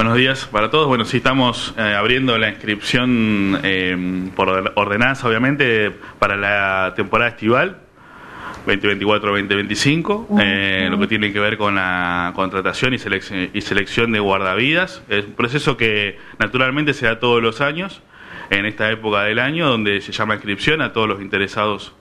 Buenos días para todos. Bueno, sí estamos eh, abriendo la inscripción eh, por ordenanza, obviamente, para la temporada estival 2024-2025, eh, lo que tiene que ver con la contratación y, y selección de guardavidas. Es un proceso que naturalmente se da todos los años, en esta época del año, donde se llama inscripción a todos los interesados,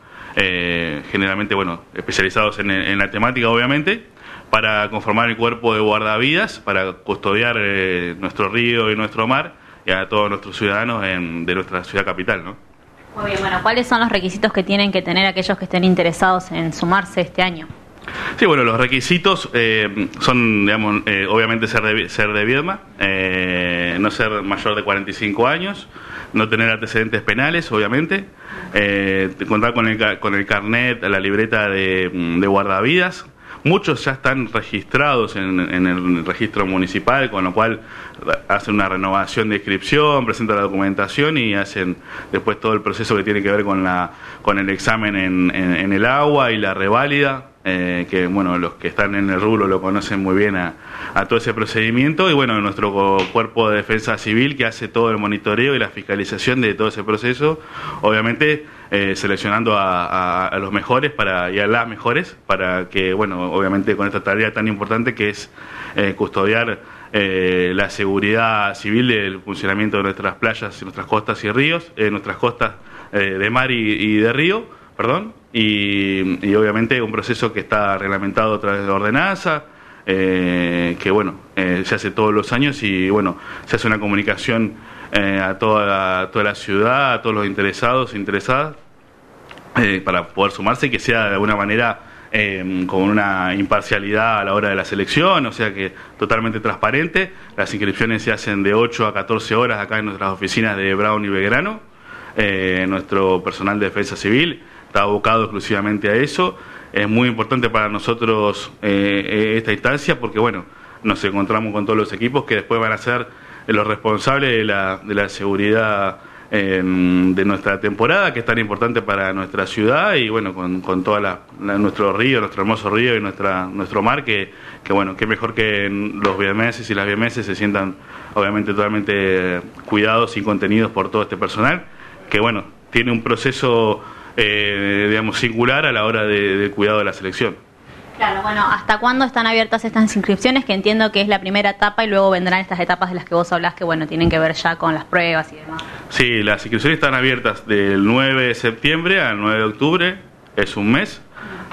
generalmente, bueno, especializados en la temática, obviamente para conformar el cuerpo de guardavidas, para custodiar eh, nuestro río y nuestro mar y a todos nuestros ciudadanos de nuestra ciudad capital. ¿no? Muy bien, bueno, ¿cuáles son los requisitos que tienen que tener aquellos que estén interesados en sumarse este año? Sí, bueno, los requisitos eh, son, digamos, eh, obviamente ser de, ser de Viedma, no ser mayor de 45 años, no tener antecedentes penales, obviamente, contar con el, con el carnet, la libreta de, de guardavidas, Muchos ya están registrados en, el registro municipal, con lo cual hacen una renovación de inscripción, presentan la documentación y hacen después todo el proceso que tiene que ver con, la, con el examen en, el agua y la reválida. Eh, que bueno, los que están en el rubro lo conocen muy bien a, a, todo ese procedimiento. Y bueno, nuestro cuerpo de defensa civil que hace todo el monitoreo y la fiscalización de todo ese proceso, obviamente eh, seleccionando a, los mejores para, y a las mejores para que, bueno, obviamente con esta tarea tan importante que es eh, custodiar eh, la seguridad civil del funcionamiento de nuestras playas, nuestras costas y ríos, nuestras costas de mar y, de río, perdón, y, obviamente un proceso que está reglamentado a través de la ordenanza. que bueno, se hace todos los años y bueno, se hace una comunicación eh, a toda la, toda la ciudad, a todos los interesados, interesadas, eh, para poder sumarse y que sea de alguna manera eh, con una imparcialidad a la hora de la selección, o sea que totalmente transparente. Las inscripciones se hacen de 8 a 14 horas acá en nuestras oficinas de Brown y Belgrano. nuestro personal de defensa civil está abocado exclusivamente a eso. Es muy importante para nosotros esta instancia porque, bueno, nos encontramos con todos los equipos que después van a ser los responsables de la, de la seguridad em, de nuestra temporada, que es tan importante para nuestra ciudad y bueno, con, con toda la, nuestro río, nuestro hermoso río y nuestra, nuestro mar, que, que bueno, que mejor que los biemeses y las biemeses se sientan obviamente totalmente cuidados y contenidos por todo este personal, que bueno, tiene un proceso, eh, digamos, singular a la hora de, cuidado de la selección. Claro, bueno, ¿hasta cuándo están abiertas estas inscripciones? Que entiendo que es la primera etapa y luego vendrán estas etapas de las que vos hablas que, bueno, tienen que ver ya con las pruebas y demás. Sí, las inscripciones están abiertas del 9 de septiembre al 9 de octubre, es un mes.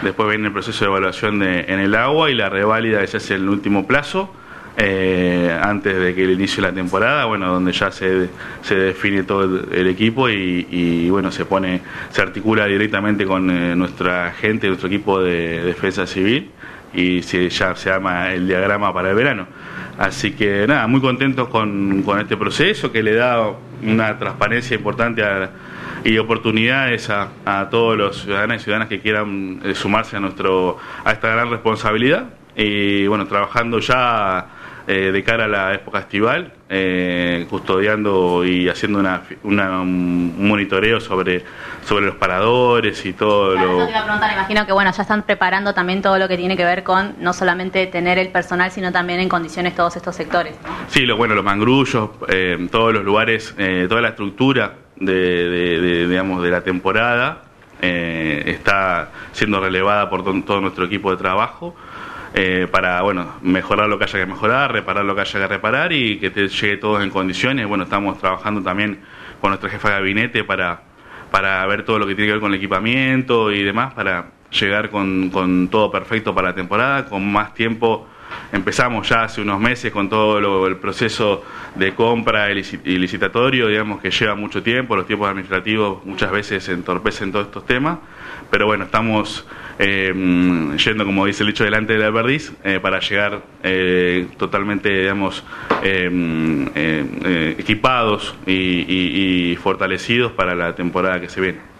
Después viene el proceso de evaluación de, en el agua y la reválida, ese es el último plazo. Eh, antes de que el inicio de la temporada, bueno, donde ya se, se define todo el, equipo y, bueno, se pone, se articula directamente con eh, nuestra gente, nuestro equipo de, defensa civil y se, ya se llama el diagrama para el verano. Así que nada, muy contentos con, con este proceso que le da una transparencia importante y oportunidades a, a, todos los ciudadanos y ciudadanas que quieran eh, sumarse a nuestro a esta gran responsabilidad y bueno trabajando ya eh, de cara a la época estival, eh, custodiando y haciendo una, un monitoreo sobre, sobre los paradores y todo lo... Te iba a preguntar, imagino que bueno, ya están preparando también todo lo que tiene que ver con no solamente tener el personal, sino también en condiciones todos estos sectores. Sí, lo, bueno, los mangrullos, eh, todos los lugares, toda la estructura de, digamos, de la temporada está siendo relevada por todo nuestro equipo de trabajo. Eh, para bueno mejorar lo que haya que mejorar, reparar lo que haya que reparar y que te llegue todo en condiciones. Bueno, estamos trabajando también con nuestra jefa de gabinete para, para ver todo lo que tiene que ver con el equipamiento y demás, para llegar con, con todo perfecto para la temporada, con más tiempo. Empezamos ya hace unos meses con todo el proceso de compra y licitatorio, digamos que lleva mucho tiempo, los tiempos administrativos muchas veces entorpecen todos estos temas, pero bueno, estamos eh, yendo, como dice el hecho, delante de la Verdiz eh, para llegar eh, totalmente, digamos, equipados y, y fortalecidos para la temporada que se viene.